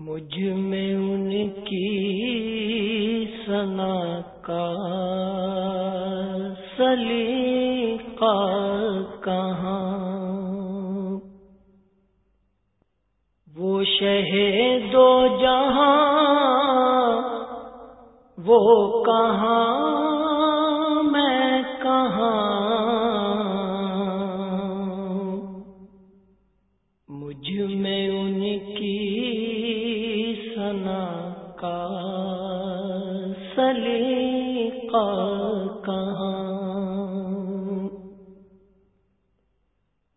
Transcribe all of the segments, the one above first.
مجھ میں ان کی سنا کا سلیقہ کہاں؟ وہ شہ دو جہاں وہ کہاں؟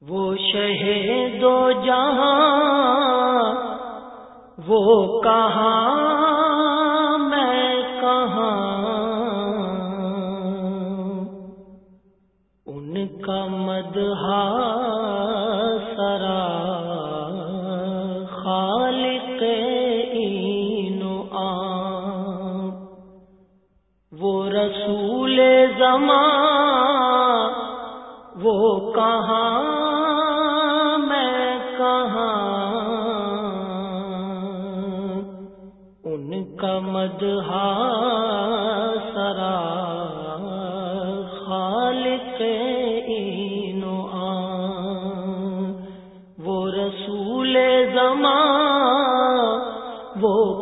وہ شہ دو جہاں، وہ کہاں، میں کہاں؟ ان کا مدہا سرا خالق اینو آم وہ رسول زمان، وہ کہاں؟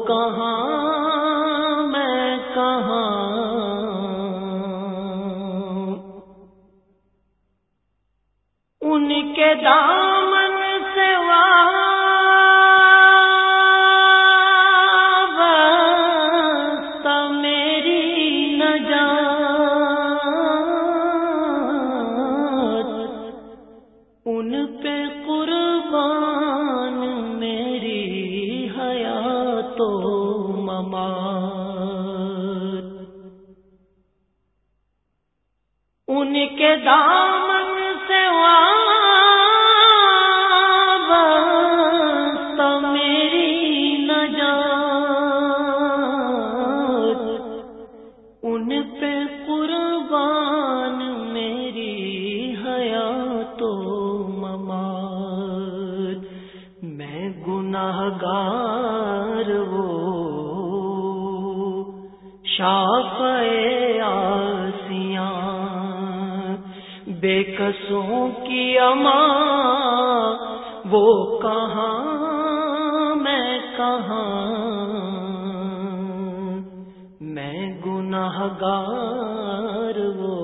کہاں میں کہاں؟ ان کے دامن ممات ان کے دامن سے وابستہ میری نجات۔ ان پہ قربان میری حیات و ممات۔ میں گناہ گار وہ شاف آسیاں، بے قصوں کی اماں وہ کہاں، میں کہاں؟ میں گناہ گار وہ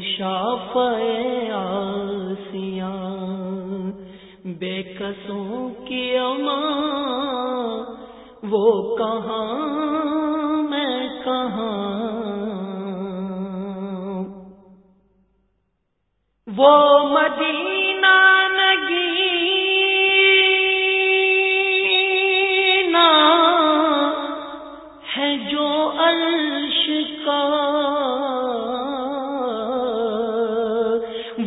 شاف آسیاں، بے قصوں کی اماں وہ کہاں؟ کہاں؟ وہ مدینہ نگینا ہے جو عرش کا،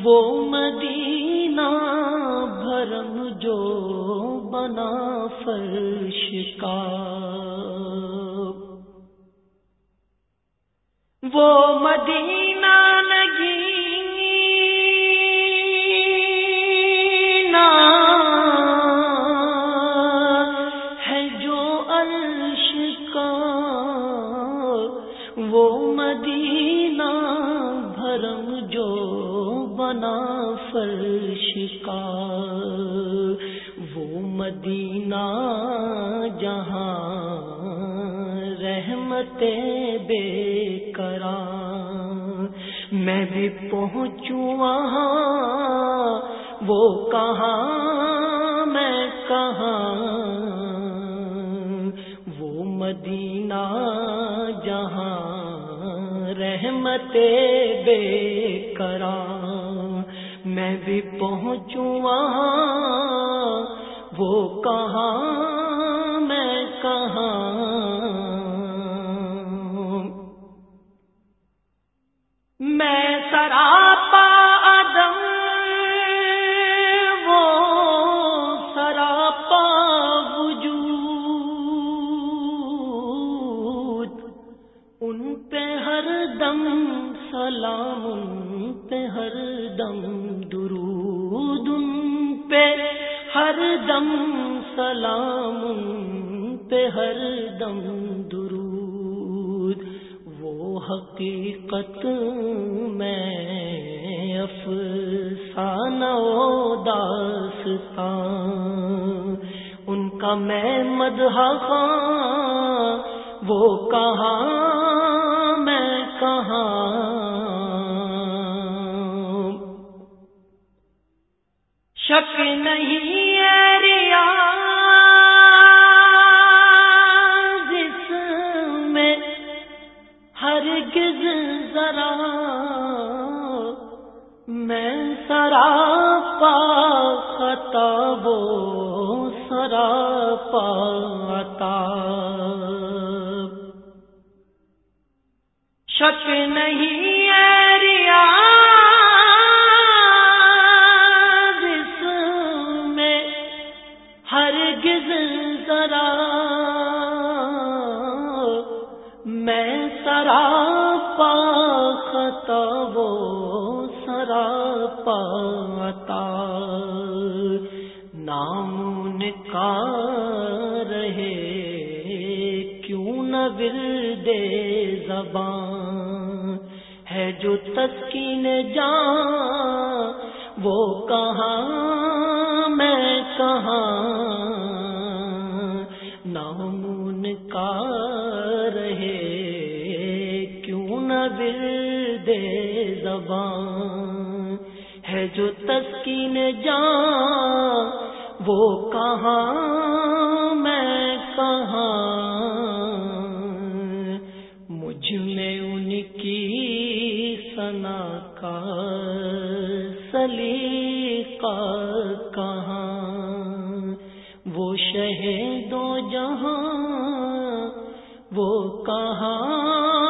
وہ مدینہ بھرم جو بنا فرش کا۔ وہ مدینہ نگینا ہے جو عرش کا، وہ مدینہ بھرم جو بنا فرش کا۔ وہ مدینہ جہاں رحمت بے کران۔ میں بھی پہنچوں وہاں، وہ کہاں، میں کہاں؟ وہ مدینہ جہاں رحمت بے کران۔ میں بھی پہنچوں وہاں، وہ کہاں، میں کہاں؟ دم، سلام پہ ہر دم، درود پہ ہر دم، سلام پہ ہر دم، درود۔ وہ حقیقت میں افسانہ داستان۔ ان کا میں مدح وہ کہاں کہاں؟ شک نہیں ریا جس میں ہر گز ذرا۔ میں سرا پا خطا، وہ سرا پاتا شک نہیں ریا ہرگز ذرا میں سرا پا خطا وہ سرا پاتا نام کا رہے کیوں نہ دے زبان ہے جو تسکین جان، وہ کہاں، میں کہاں؟ نامون کا رہے، کیوں نہ دے زبان؟ ہے جو تسکین جان، وہ کہاں، میں کہاں؟ مجھ میں ان کی سنا کا سلیقہ کہاں؟ وہ شہدو جہاں وہ کہاں؟